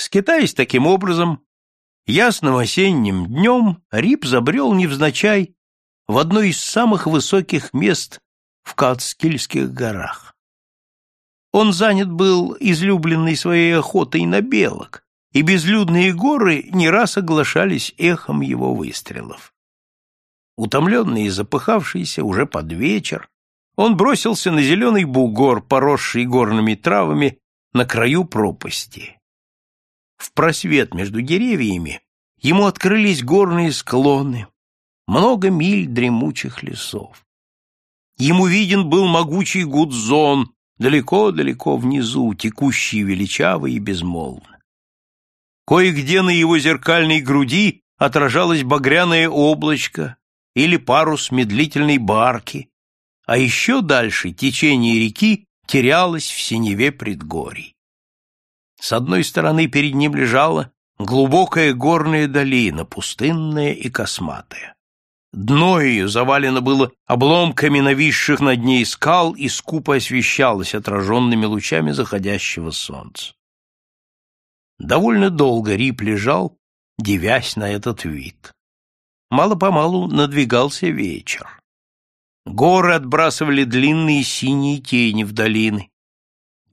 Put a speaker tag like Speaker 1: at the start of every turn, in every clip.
Speaker 1: Скитаясь таким образом, ясным осенним днем Рип забрел невзначай в одно из самых высоких мест в Кацкильских горах. Он занят был излюбленной своей охотой на белок, и безлюдные горы не раз оглашались эхом его выстрелов. Утомленный и запыхавшийся уже под вечер, он бросился на зеленый бугор, поросший горными травами, на краю пропасти. В просвет между деревьями ему открылись горные склоны, много миль дремучих лесов. Ему виден был могучий гудзон, далеко-далеко внизу, текущий величаво и безмолвно. Кое-где на его зеркальной груди отражалось багряное облачко или парус медлительной барки, а еще дальше течение реки терялось в синеве предгорий. С одной стороны перед ним лежала глубокая горная долина, пустынная и косматая. Дно ее завалено было обломками нависших над ней скал и скупо освещалось отраженными лучами заходящего солнца. Довольно долго Рип лежал, девясь на этот вид. Мало-помалу надвигался вечер. Горы отбрасывали длинные синие тени в долины.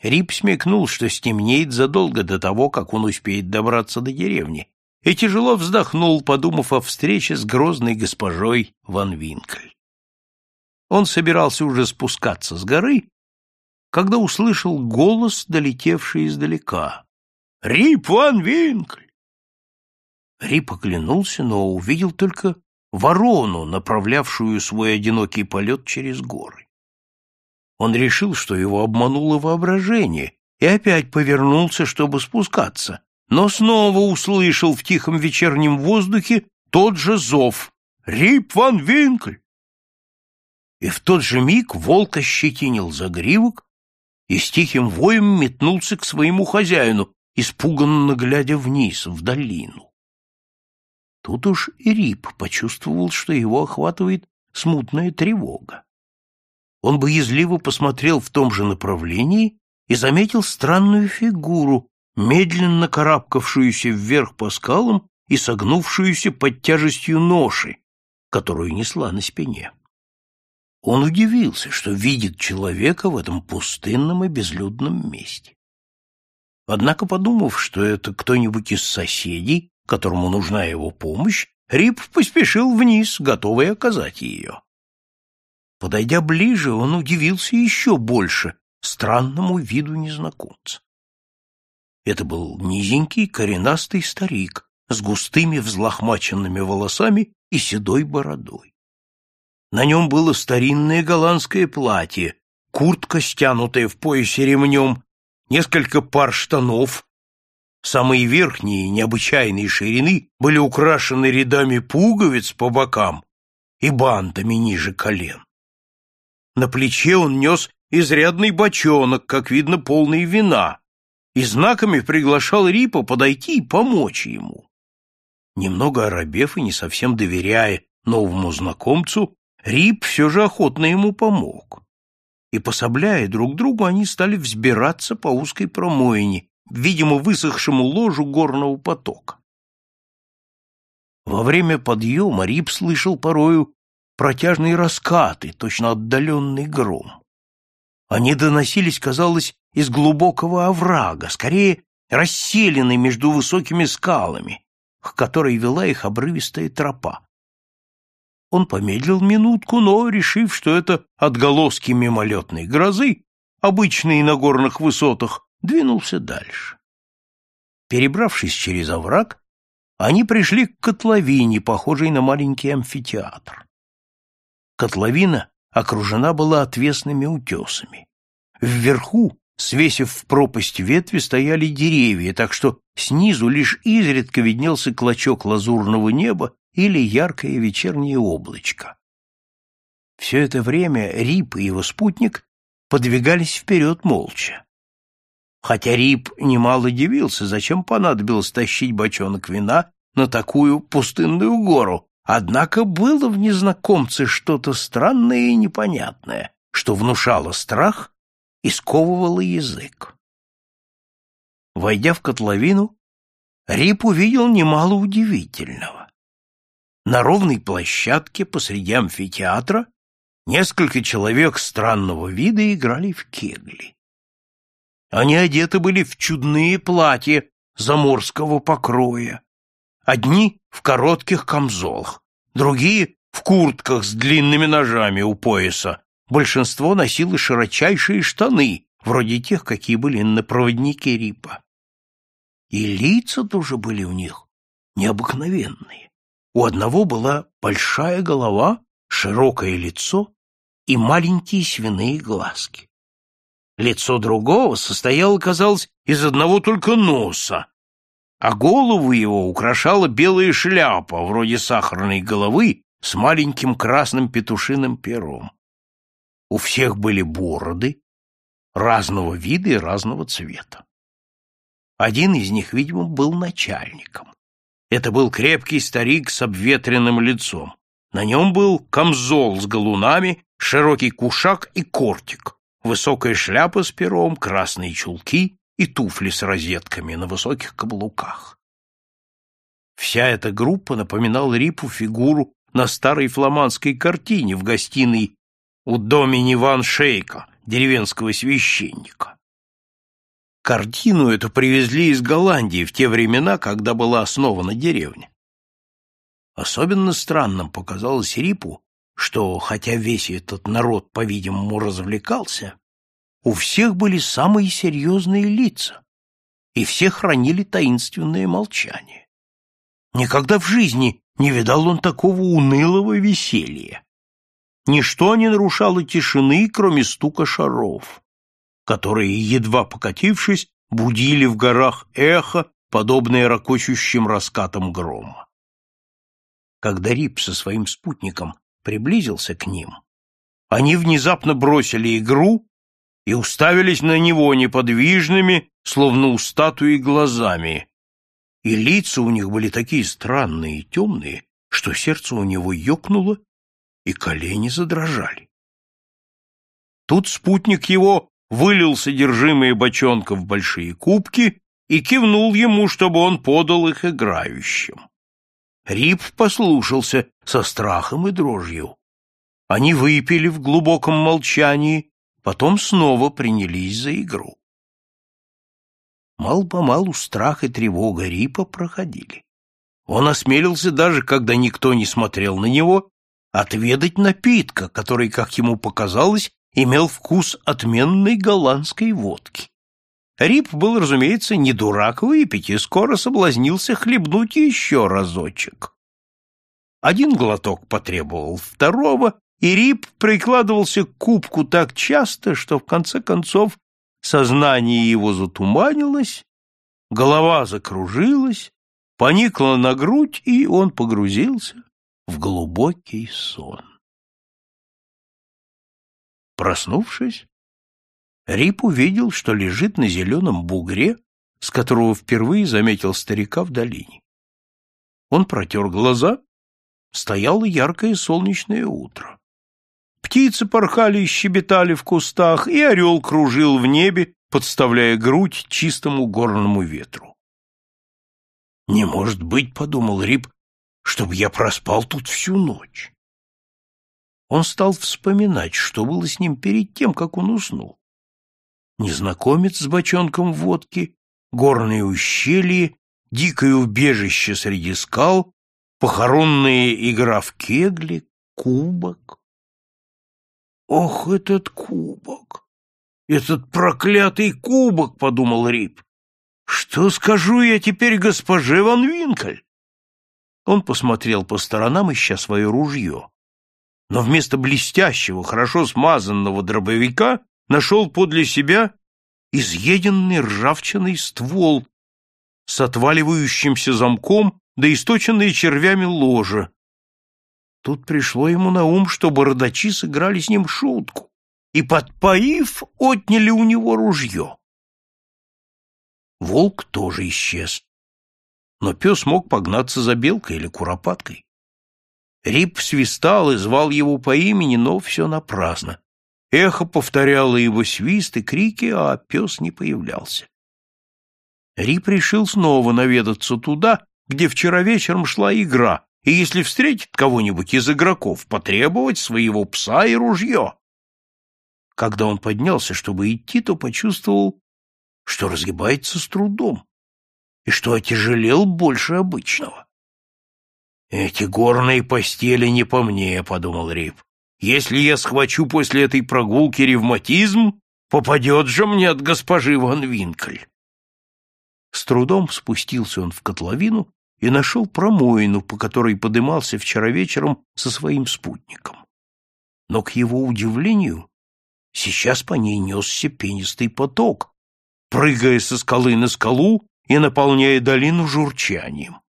Speaker 1: Рип смекнул, что стемнеет задолго до того, как он успеет добраться до деревни, и тяжело вздохнул, подумав о встрече с грозной госпожой Ван Винкль. Он собирался уже спускаться с горы, когда услышал голос, долетевший издалека. «Рип Ван Винкль!» Рип оглянулся, но увидел только ворону, направлявшую свой одинокий полет через горы. Он решил, что его обмануло воображение, и опять повернулся, чтобы спускаться, но снова услышал в тихом вечернем воздухе тот же зов «Рип ван Винкль!». И в тот же миг волк ощетинил загривок и с тихим воем метнулся к своему хозяину, испуганно глядя вниз, в долину. Тут уж и Рип почувствовал, что его охватывает смутная тревога. Он боязливо посмотрел в том же направлении и заметил странную фигуру, медленно карабкавшуюся вверх по скалам и согнувшуюся под тяжестью ноши, которую несла на спине. Он удивился, что видит человека в этом пустынном и безлюдном месте. Однако, подумав, что это кто-нибудь из соседей, которому нужна его помощь, Рип поспешил вниз, готовый оказать ее. Подойдя ближе, он удивился еще больше странному виду незнакомца. Это был низенький, коренастый старик с густыми взлохмаченными волосами и седой бородой. На нем было старинное голландское платье, куртка, стянутая в поясе ремнем, несколько пар штанов. Самые верхние, необычайной ширины, были украшены рядами пуговиц по бокам и бантами ниже колен. На плече он нес изрядный бочонок, как видно, полный вина, и знаками приглашал Рипа подойти и помочь ему. Немного оробев и не совсем доверяя новому знакомцу, Рип все же охотно ему помог. И, пособляя друг другу, они стали взбираться по узкой промоине, видимо, высохшему ложу горного потока. Во время подъема Рип слышал порою протяжные раскаты, точно отдаленный гром. Они доносились, казалось, из глубокого оврага, скорее расселены между высокими скалами, к которой вела их обрывистая тропа. Он помедлил минутку, но, решив, что это отголоски мимолетной грозы, обычные на горных высотах, двинулся дальше. Перебравшись через овраг, они пришли к котловине, похожей на маленький амфитеатр. Котловина окружена была отвесными утесами. Вверху, свесив в пропасть ветви, стояли деревья, так что снизу лишь изредка виднелся клочок лазурного неба или яркое вечернее облачко. Все это время Рип и его спутник подвигались вперед молча. Хотя Рип немало удивился, зачем понадобилось тащить бочонок вина на такую пустынную гору, Однако было в незнакомце что-то странное и непонятное, что внушало страх и сковывало язык. Войдя в котловину, Рип увидел немало удивительного. На ровной площадке посреди амфитеатра несколько человек странного вида играли в кегли. Они одеты были в чудные платья заморского покроя. Одни в коротких камзолах, другие в куртках с длинными ножами у пояса. Большинство носило широчайшие штаны, вроде тех, какие были на проводнике Рипа. И лица тоже были у них необыкновенные. У одного была большая голова, широкое лицо и маленькие свиные глазки. Лицо другого состояло, казалось, из одного только носа, а голову его украшала белая шляпа, вроде сахарной головы, с маленьким красным петушиным пером. У всех были бороды разного вида и разного цвета. Один из них, видимо, был начальником. Это был крепкий старик с обветренным лицом. На нем был камзол с галунами, широкий кушак и кортик, высокая шляпа с пером, красные чулки и туфли с розетками на высоких каблуках. Вся эта группа напоминала Рипу фигуру на старой фламандской картине в гостиной у домини Ван Шейка, деревенского священника. Картину эту привезли из Голландии в те времена, когда была основана деревня. Особенно странным показалось Рипу, что, хотя весь этот народ, по-видимому, развлекался, у всех были самые серьезные лица, и все хранили таинственное молчание. Никогда в жизни не видал он такого унылого веселья. Ничто не нарушало тишины, кроме стука шаров которые, едва покатившись, будили в горах эхо, подобное ракочущим раскатам грома. Когда Рип со своим спутником приблизился к ним, они внезапно бросили игру и уставились на него неподвижными, словно у статуи, глазами, и лица у них были такие странные и темные, что сердце у него ёкнуло, и колени задрожали. Тут спутник его вылил содержимое бочонка в большие кубки и кивнул ему, чтобы он подал их играющим. Рип послушался со страхом и дрожью. Они выпили в глубоком молчании, потом снова принялись за игру. Мал-помалу страх и тревога Рипа проходили. Он осмелился даже, когда никто не смотрел на него, отведать напитка, который, как ему показалось, имел вкус отменной голландской водки. Рип был, разумеется, не дурак выпить и скоро соблазнился хлебнуть еще разочек. Один глоток потребовал второго, и Рип прикладывался к кубку так часто, что в конце концов сознание его затуманилось, голова закружилась, поникла на грудь, и он погрузился в глубокий сон. Проснувшись, Рип увидел, что лежит на зеленом бугре, с которого впервые заметил старика в долине. Он протер глаза, стояло яркое солнечное утро. Птицы порхали и щебетали в кустах, и орел кружил в небе, подставляя грудь чистому горному ветру. «Не может быть, — подумал Рип, — чтобы я проспал тут всю ночь он стал вспоминать, что было с ним перед тем, как он уснул. Незнакомец с бочонком водки, горные ущелья, дикое убежище среди скал, похоронная игра в кегли, кубок. «Ох, этот кубок! Этот проклятый кубок!» — подумал Рип. «Что скажу я теперь госпоже Ван Винкель?» Он посмотрел по сторонам, ища свое ружье но вместо блестящего, хорошо смазанного дробовика нашел подле себя изъеденный ржавчиной ствол с отваливающимся замком да источенные червями ложа. Тут пришло ему на ум, что бородачи сыграли с ним шутку и, подпоив, отняли у него ружье. Волк тоже исчез, но пес мог погнаться за белкой или куропаткой. Рип свистал и звал его по имени, но все напрасно. Эхо повторяло его свист и крики, а пес не появлялся. Рип решил снова наведаться туда, где вчера вечером шла игра, и если встретит кого-нибудь из игроков, потребовать своего пса и ружье. Когда он поднялся, чтобы идти, то почувствовал, что разгибается с трудом и что отяжелел больше обычного. «Эти горные постели не по мне», — подумал Рип. «Если я схвачу после этой прогулки ревматизм, попадет же мне от госпожи Ван Винкль». С трудом спустился он в котловину и нашел промоину, по которой подымался вчера вечером со своим спутником. Но, к его удивлению, сейчас по ней несся пенистый поток, прыгая со скалы на скалу и наполняя долину журчанием.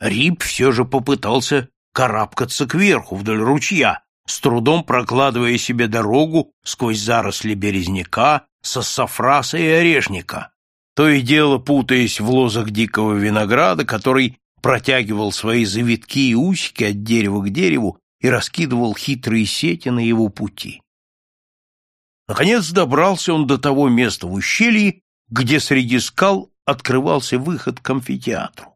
Speaker 1: Рип все же попытался карабкаться кверху вдоль ручья, с трудом прокладывая себе дорогу сквозь заросли березняка, сассафраса и орешника, то и дело путаясь в лозах дикого винограда, который протягивал свои завитки и усики от дерева к дереву и раскидывал хитрые сети на его пути. Наконец добрался он до того места в ущелье, где среди скал открывался выход к амфитеатру.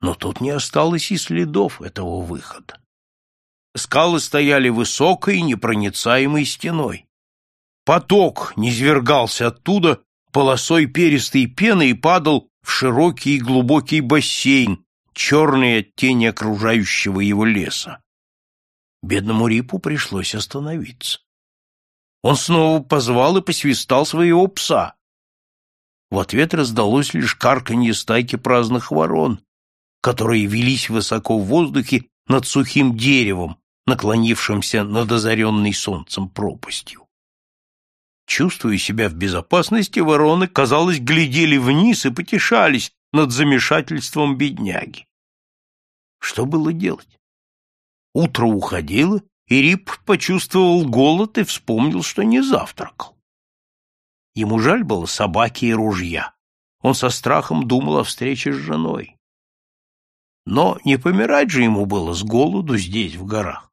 Speaker 1: Но тут не осталось и следов этого выхода. Скалы стояли высокой, непроницаемой стеной. Поток низвергался оттуда полосой перистой пены и падал в широкий и глубокий бассейн, черный от тени окружающего его леса. Бедному Рипу пришлось остановиться. Он снова позвал и посвистал своего пса. В ответ раздалось лишь карканье стайки праздных ворон, которые велись высоко в воздухе над сухим деревом, наклонившимся над озаренной солнцем пропастью. Чувствуя себя в безопасности, вороны, казалось, глядели вниз и потешались над замешательством бедняги. Что было делать? Утро уходило, и Рип почувствовал голод и вспомнил, что не завтракал. Ему жаль было собаки и ружья. Он со страхом думал о встрече с женой. Но не помирать же ему было с голоду здесь, в горах.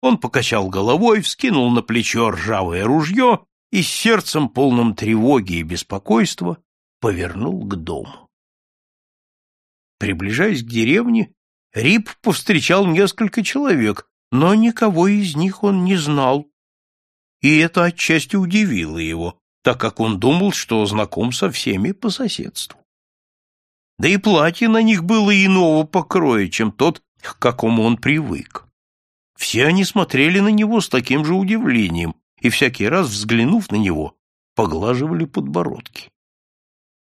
Speaker 1: Он покачал головой, вскинул на плечо ржавое ружье и с сердцем полным тревоги и беспокойства повернул к дому. Приближаясь к деревне, Рип повстречал несколько человек, но никого из них он не знал. И это отчасти удивило его, так как он думал, что знаком со всеми по соседству. Да и платье на них было иного покроя, чем тот, к какому он привык. Все они смотрели на него с таким же удивлением, и всякий раз, взглянув на него, поглаживали подбородки.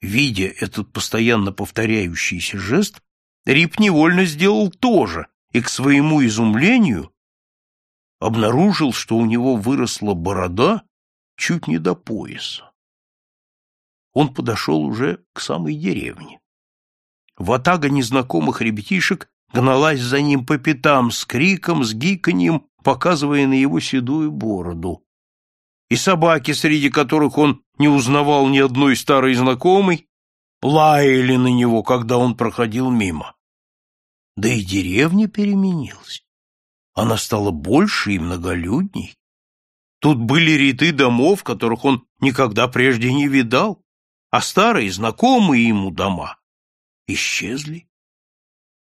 Speaker 1: Видя этот постоянно повторяющийся жест, Рип невольно сделал то же и, к своему изумлению, обнаружил, что у него выросла борода чуть не до пояса. Он подошел уже к самой деревне. Ватага незнакомых ребятишек гналась за ним по пятам с криком, с гиканьем, показывая на его седую бороду и собаки, среди которых он не узнавал ни одной старой знакомой, лаяли на него, когда он проходил мимо. Да и деревня переменилась. Она стала больше и многолюдней. Тут были ряды домов, которых он никогда прежде не видал, а старые, знакомые ему дома исчезли.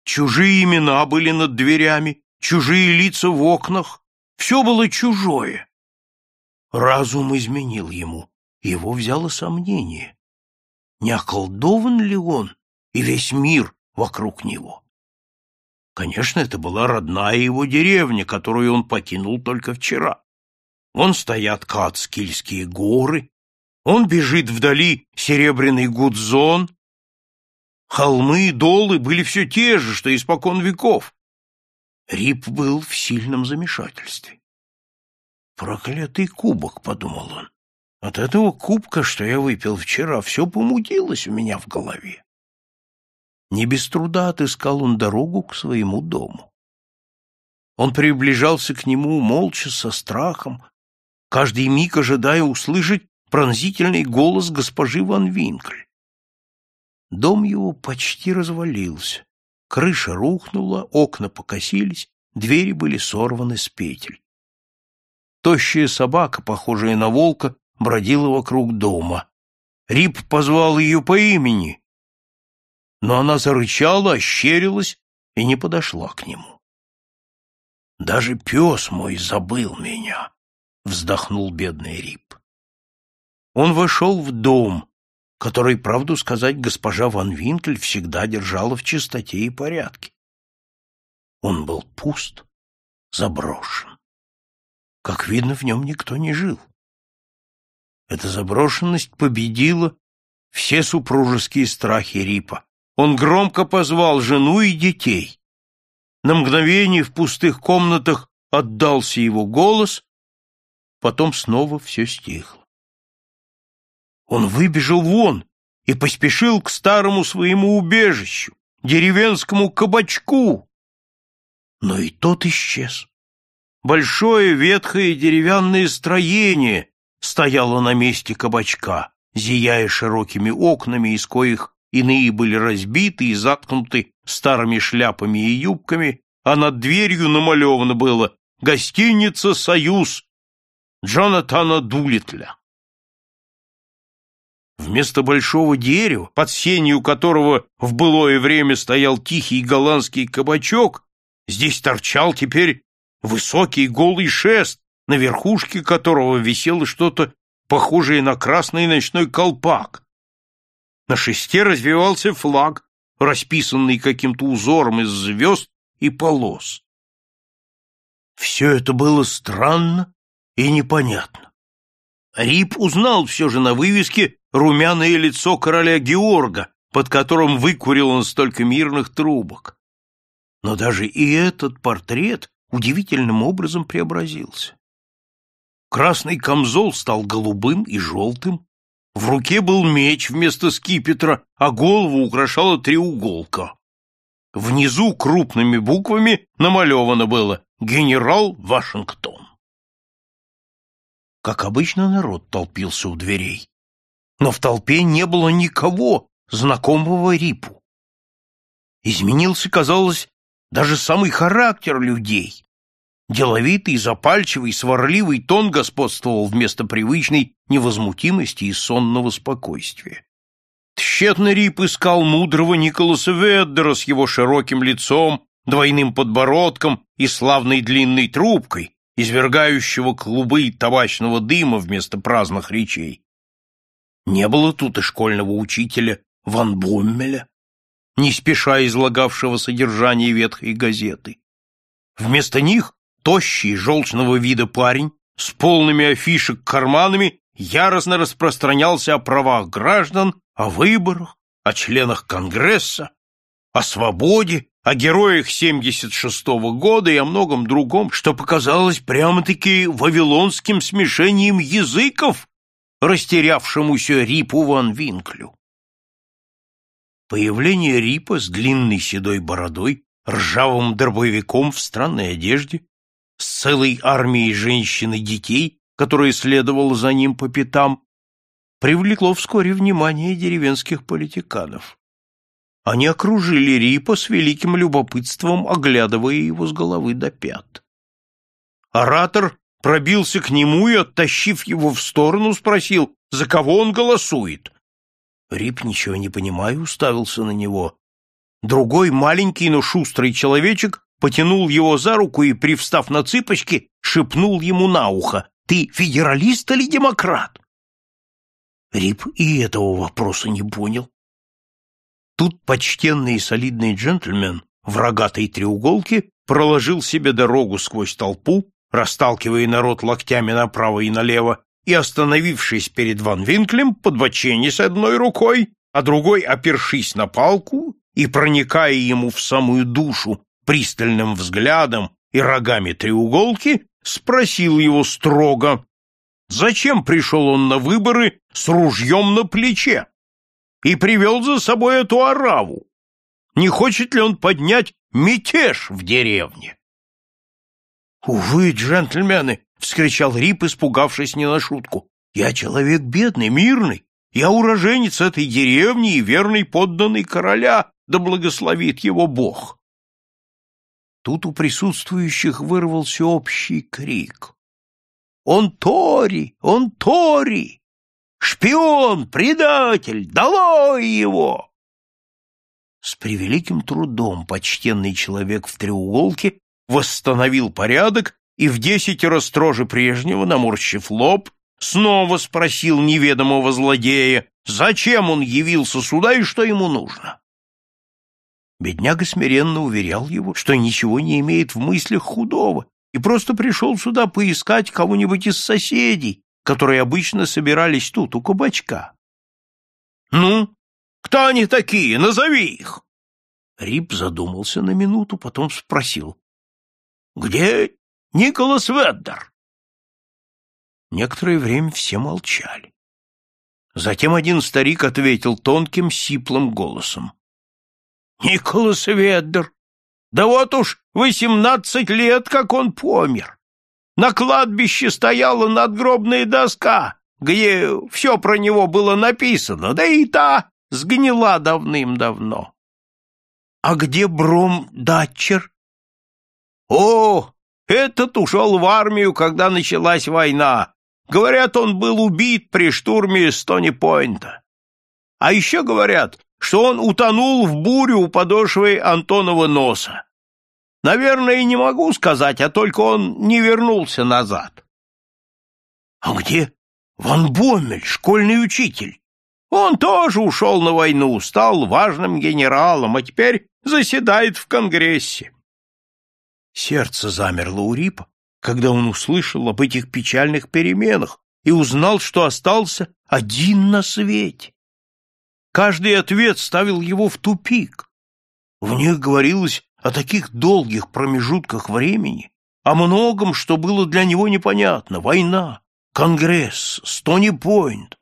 Speaker 1: Чужие имена были над дверями, чужие лица в окнах, все было чужое. Разум изменил ему, его взяло сомнение. Не околдован ли он и весь мир вокруг него? Конечно, это была родная его деревня, которую он покинул только вчера. Вон стоят Кацкильские горы, он бежит вдали серебряный гудзон. Холмы и долы были все те же, что испокон веков. Рип был в сильном замешательстве. Проклятый кубок, — подумал он. От этого кубка, что я выпил вчера, все помутилось у меня в голове. Не без труда отыскал он дорогу к своему дому. Он приближался к нему молча, со страхом, каждый миг ожидая услышать пронзительный голос госпожи Ван Винкль. Дом его почти развалился. Крыша рухнула, окна покосились, двери были сорваны с петель. Тощая собака, похожая на волка, бродила вокруг дома. Рип позвал ее по имени, но она зарычала, ощерилась и не подошла к нему. «Даже пес мой забыл меня», — вздохнул бедный Рип. Он вошел в дом, который, правду сказать, госпожа Ван Винкель всегда держала в чистоте и порядке. Он был пуст, заброшен. Как видно, в нем никто не жил. Эта заброшенность победила все супружеские страхи Рипа. Он громко позвал жену и детей. На мгновение в пустых комнатах отдался его голос, потом снова все стихло. Он выбежал вон и поспешил к старому своему убежищу, деревенскому кабачку. Но и тот исчез. Большое ветхое деревянное строение стояло на месте кабачка, зияя широкими окнами, из коих иные были разбиты и заткнуты старыми шляпами и юбками, а над дверью намалевано было «Гостиница «Союз» Джонатана Дулитля». Вместо большого дерева, под сенью которого в былое время стоял тихий голландский кабачок, здесь торчал теперь высокий голый шест, на верхушке которого висело что-то похожее на красный ночной колпак. На шесте развивался флаг, расписанный каким-то узором из звезд и полос. Все это было странно и непонятно. Рип узнал все же на вывеске румяное лицо короля Георга, под которым выкурил он столько мирных трубок. Но даже и этот портрет удивительным образом преобразился. Красный камзол стал голубым и желтым, в руке был меч вместо скипетра, а голову украшала треуголка. Внизу крупными буквами намалевано было «Генерал Вашингтон». Как обычно, народ толпился у дверей. Но в толпе не было никого, знакомого Рипу. Изменился, казалось, даже самый характер людей. Деловитый, запальчивый, сварливый тон господствовал вместо привычной невозмутимости и сонного спокойствия. Тщетно Рип искал мудрого Николаса Веддера с его широким лицом, двойным подбородком и славной длинной трубкой, извергающего клубы табачного дыма вместо праздных речей. Не было тут и школьного учителя Ван Боммеля, не спеша излагавшего содержание ветхой газеты. Вместо них тощий, желчного вида парень с полными афишек карманами яростно распространялся о правах граждан, о выборах, о членах Конгресса, о свободе, о героях 76-го года и о многом другом, что показалось прямо-таки вавилонским смешением языков, растерявшемуся Рипу ван Винклю. Появление Рипа с длинной седой бородой, ржавым дробовиком в странной одежде, с целой армией женщин и детей, которая следовала за ним по пятам, привлекло вскоре внимание деревенских политиканов. Они окружили Рипа с великим любопытством, оглядывая его с головы до пят. Оратор пробился к нему и, оттащив его в сторону, спросил, за кого он голосует. Рип, ничего не понимая, уставился на него. Другой маленький, но шустрый человечек потянул его за руку и, привстав на цыпочки, шепнул ему на ухо. «Ты федералист или демократ?» Рип и этого вопроса не понял. Тут почтенный и солидный джентльмен в рогатой треуголке проложил себе дорогу сквозь толпу, расталкивая народ локтями направо и налево, и, остановившись перед Ван Винклем, подбоченясь одной рукой, а другой, опершись на палку и проникая ему в самую душу пристальным взглядом и рогами треуголки, спросил его строго, зачем пришел он на выборы с ружьем на плече и привел за собой эту ораву. Не хочет ли он поднять мятеж в деревне? — Увы, джентльмены! — вскричал Рип, испугавшись не на шутку. — Я человек бедный, мирный. Я уроженец этой деревни и верный подданный короля, да благословит его Бог. Тут у присутствующих вырвался общий крик. «Он Тори! Он Тори!» Шпион, предатель, долой его!» С превеликим трудом почтенный человек в треуголке восстановил порядок и в десятеро строже прежнего, наморщив лоб, снова спросил неведомого злодея, зачем он явился сюда и что ему нужно. Бедняга смиренно уверял его, что ничего не имеет в мыслях худого и просто пришел сюда поискать кого-нибудь из соседей, которые обычно собирались тут, у кабачка. «Ну, кто они такие? Назови их!» Рип задумался на минуту, потом спросил. «Где Николас Веддер?» Некоторое время все молчали. Затем один старик ответил тонким, сиплым голосом. «Николас Веддер! Да вот уж восемнадцать лет, как он помер. На кладбище стояла надгробная доска, где все про него было написано, да и та сгнила давным-давно. А где Бром Датчер? О, этот ушел в армию, когда началась война. Говорят, он был убит при штурме Стони-Пойнта. А еще говорят, что он утонул в бурю у подошвы Антонова носа. Наверное, не могу сказать, а только он не вернулся назад. — А где Ван Боммель, школьный учитель? Он тоже ушел на войну, стал важным генералом, а теперь заседает в Конгрессе. Сердце замерло у Рипа, когда он услышал об этих печальных переменах и узнал, что остался один на свете. Каждый ответ ставил его в тупик. В них говорилось о таких долгих промежутках времени, о многом, что было для него непонятно. Война, Конгресс, Стони-Пойнт.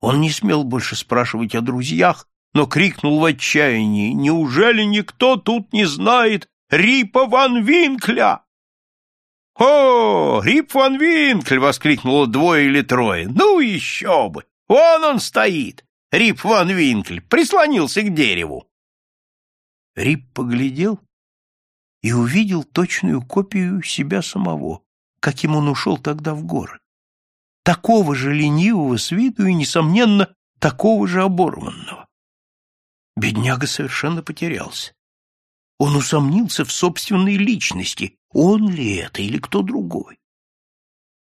Speaker 1: Он не смел больше спрашивать о друзьях, но крикнул в отчаянии, «Неужели никто тут не знает Рипа Ван Винкля?» «О, Рип Ван Винкль!» — воскликнуло двое или трое. «Ну еще бы! Вон он стоит! Рип Ван Винкль прислонился к дереву!» Рип поглядел и увидел точную копию себя самого, каким он ушел тогда в город. Такого же ленивого с виду и, несомненно, такого же оборванного. Бедняга совершенно потерялся. Он усомнился в собственной личности, он ли это или кто другой.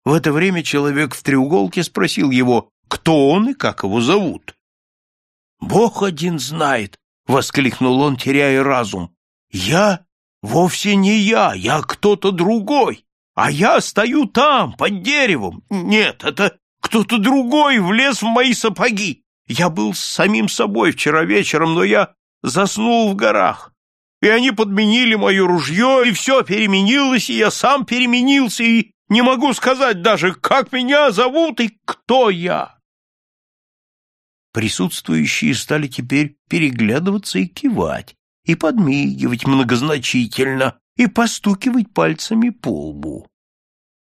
Speaker 1: В это время человек в треуголке спросил его, кто он и как его зовут. «Бог один знает», — воскликнул он, теряя разум. «Я? Вовсе не я, я кто-то другой, а я стою там, под деревом. Нет, это кто-то другой влез в мои сапоги. Я был с самим собой вчера вечером, но я заснул в горах. И они подменили мое ружье, и все переменилось, и я сам переменился, и не могу сказать даже, как меня зовут и кто я. Присутствующие стали теперь переглядываться и кивать, и подмигивать многозначительно, и постукивать пальцами по лбу.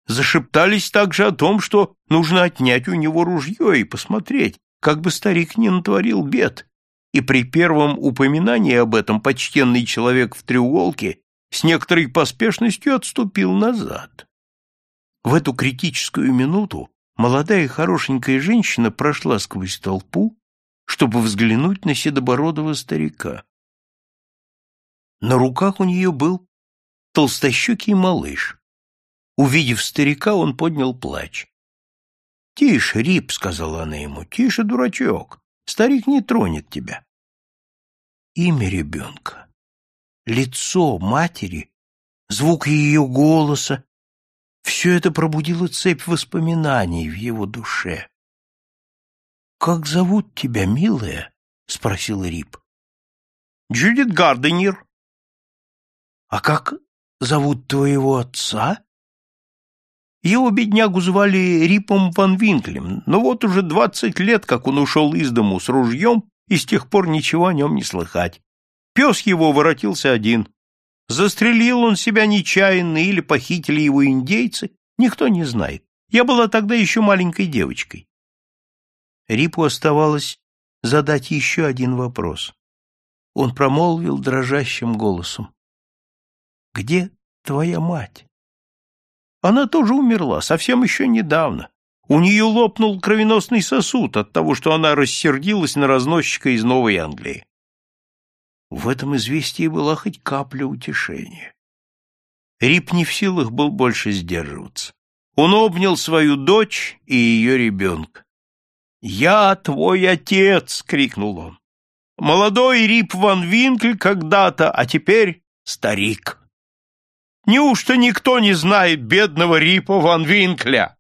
Speaker 1: Зашептались также о том, что нужно отнять у него ружье и посмотреть, как бы старик не натворил бед. И при первом упоминании об этом почтенный человек в треуголке с некоторой поспешностью отступил назад. В эту критическую минуту молодая хорошенькая женщина прошла сквозь толпу, чтобы взглянуть на седобородого старика. На руках у нее был толстощекий малыш. Увидев старика, он поднял плач. — Тише, Рип, — сказала она ему, — тише, дурачок, старик не тронет тебя. Имя ребенка, лицо матери, звук ее голоса, все это пробудило цепь воспоминаний в его душе. — Как зовут тебя, милая? — спросил Рип. — Джудит Гарденер. — А как зовут твоего отца? Его беднягу звали Рипом Ван Винклем, но вот уже двадцать лет, как он ушел из дому с ружьем, и с тех пор ничего о нем не слыхать. Пес его воротился один. Застрелил он себя нечаянно или похитили его индейцы, никто не знает. Я была тогда еще маленькой девочкой. Рипу оставалось задать еще один вопрос. Он промолвил дрожащим голосом. «Где твоя мать?» Она тоже умерла, совсем еще недавно. У нее лопнул кровеносный сосуд от того, что она рассердилась на разносчика из Новой Англии. В этом известии была хоть капля утешения. Рип не в силах был больше сдерживаться. Он обнял свою дочь и ее ребенка. «Я твой отец!» — крикнул он. «Молодой Рип Ван Винкль когда-то, а теперь старик. Неужто никто не знает бедного Рипа Ван Винкля?»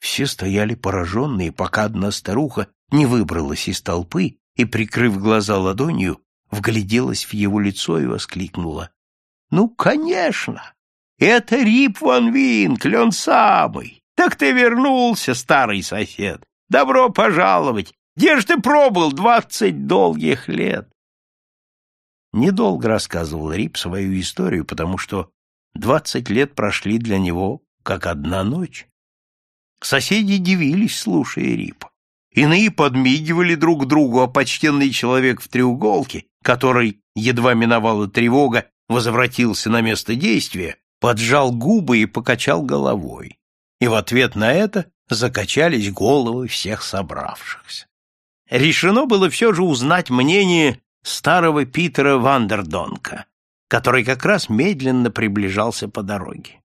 Speaker 1: Все стояли пораженные, пока одна старуха не выбралась из толпы и, прикрыв глаза ладонью, вгляделась в его лицо и воскликнула. — Ну, конечно! Это Рип Ван Винкль, он самый! Так ты вернулся, старый сосед! Добро пожаловать! Где ж ты пробыл двадцать долгих лет? Недолго рассказывал Рип свою историю, потому что двадцать лет прошли для него как одна ночь. Соседи дивились, слушая Рипа. Иные подмигивали друг другу, а почтенный человек в треуголке, который, едва миновала тревога, возвратился на место действия, поджал губы и покачал головой. И в ответ на это закачались головы всех собравшихся. Решено было все же узнать мнение старого Питера Вандердонка, который как раз медленно приближался по дороге.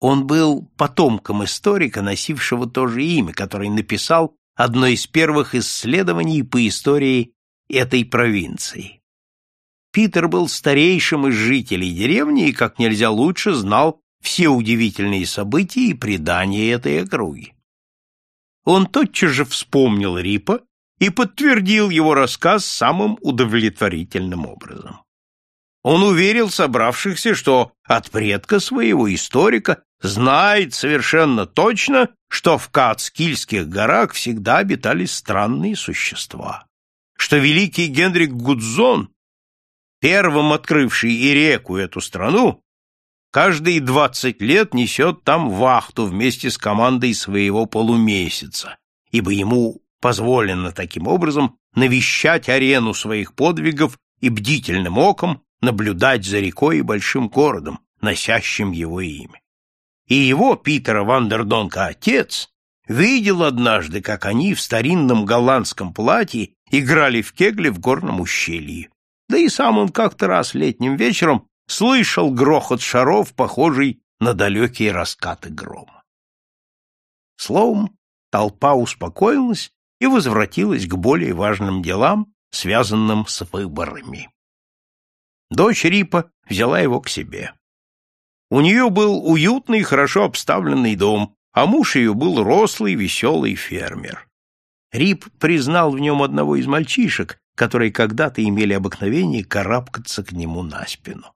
Speaker 1: Он был потомком историка, носившего то же имя, который написал одно из первых исследований по истории этой провинции. Питер был старейшим из жителей деревни и как нельзя лучше знал все удивительные события и предания этой округи. Он тотчас же вспомнил Рипа и подтвердил его рассказ самым удовлетворительным образом. Он уверил собравшихся, что от предка своего историка знает совершенно точно, что в Кацкильских горах всегда обитали странные существа, что великий Генрик Гудзон, первым открывший и реку эту страну, каждые двадцать лет несет там вахту вместе с командой своего полумесяца, ибо ему позволено таким образом навещать арену своих подвигов и бдительным оком наблюдать за рекой и большим городом, носящим его имя и его, Питера Вандердонка, отец, видел однажды, как они в старинном голландском платье играли в кегли в горном ущелье. Да и сам он как-то раз летним вечером слышал грохот шаров, похожий на далекие раскаты грома. Словом, толпа успокоилась и возвратилась к более важным делам, связанным с выборами. Дочь Рипа взяла его к себе. У нее был уютный, хорошо обставленный дом, а муж ее был рослый, веселый фермер. Рип признал в нем одного из мальчишек, которые когда-то имели обыкновение карабкаться к нему на спину.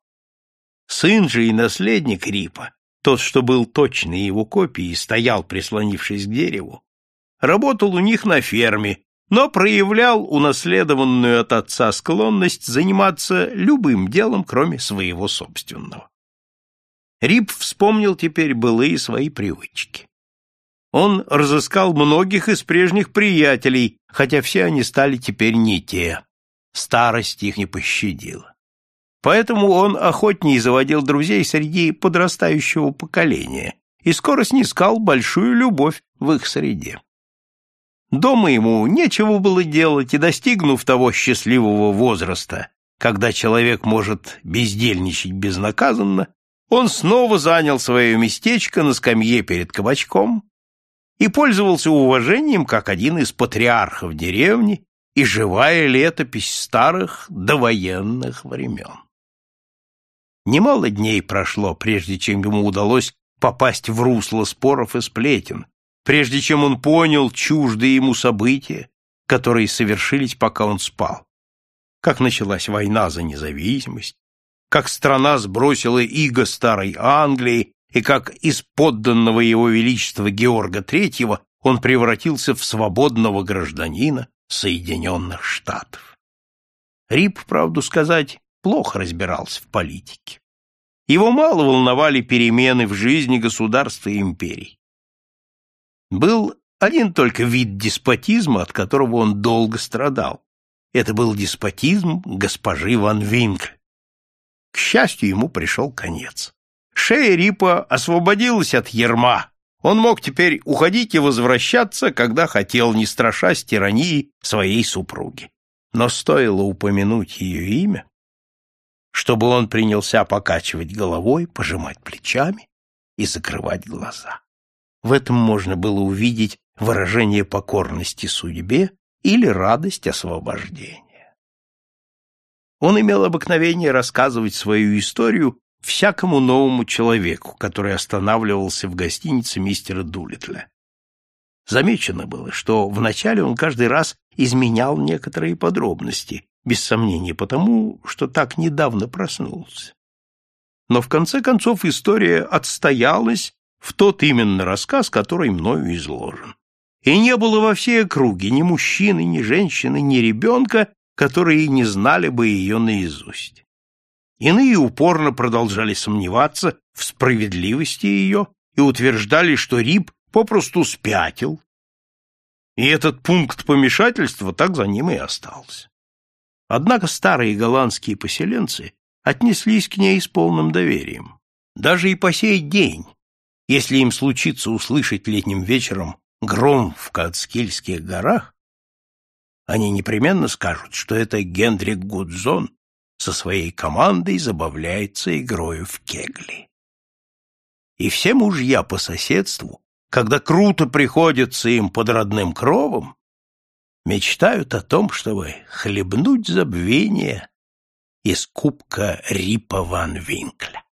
Speaker 1: Сын же и наследник Рипа, тот, что был точной его копией и стоял, прислонившись к дереву, работал у них на ферме, но проявлял унаследованную от отца склонность заниматься любым делом, кроме своего собственного. Рип вспомнил теперь былые свои привычки. Он разыскал многих из прежних приятелей, хотя все они стали теперь не те. Старость их не пощадила. Поэтому он охотнее заводил друзей среди подрастающего поколения и скоро снискал большую любовь в их среде. Дома ему нечего было делать, и, достигнув того счастливого возраста, когда человек может бездельничать безнаказанно, он снова занял свое местечко на скамье перед кабачком и пользовался уважением как один из патриархов деревни и живая летопись старых довоенных времен. Немало дней прошло, прежде чем ему удалось попасть в русло споров и сплетен, прежде чем он понял чуждые ему события, которые совершились, пока он спал. Как началась война за независимость, как страна сбросила иго старой Англии и как из подданного его величества Георга III он превратился в свободного гражданина Соединенных Штатов. Рип, правду сказать, плохо разбирался в политике. Его мало волновали перемены в жизни государства и империй. Был один только вид деспотизма, от которого он долго страдал. Это был деспотизм госпожи Ван Винкль. К счастью, ему пришел конец. Шея Рипа освободилась от ерма. Он мог теперь уходить и возвращаться, когда хотел, не страшась тирании своей супруги. Но стоило упомянуть ее имя, чтобы он принялся покачивать головой, пожимать плечами и закрывать глаза. В этом можно было увидеть выражение покорности судьбе или радость освобождения. Он имел обыкновение рассказывать свою историю всякому новому человеку, который останавливался в гостинице мистера Дулитля. Замечено было, что вначале он каждый раз изменял некоторые подробности, без сомнения потому, что так недавно проснулся. Но в конце концов история отстоялась в тот именно рассказ, который мною изложен. И не было во всей округе ни мужчины, ни женщины, ни ребенка, которые не знали бы ее наизусть. Иные упорно продолжали сомневаться в справедливости ее и утверждали, что Рип попросту спятил. И этот пункт помешательства так за ним и остался. Однако старые голландские поселенцы отнеслись к ней с полным доверием. Даже и по сей день, если им случится услышать летним вечером гром в Кацкильских горах, они непременно скажут, что это Гендрик Гудзон со своей командой забавляется игрою в кегли. И все мужья по соседству, когда круто приходится им под родным кровом, мечтают о том, чтобы хлебнуть забвение из кубка Рипа ван Винкля.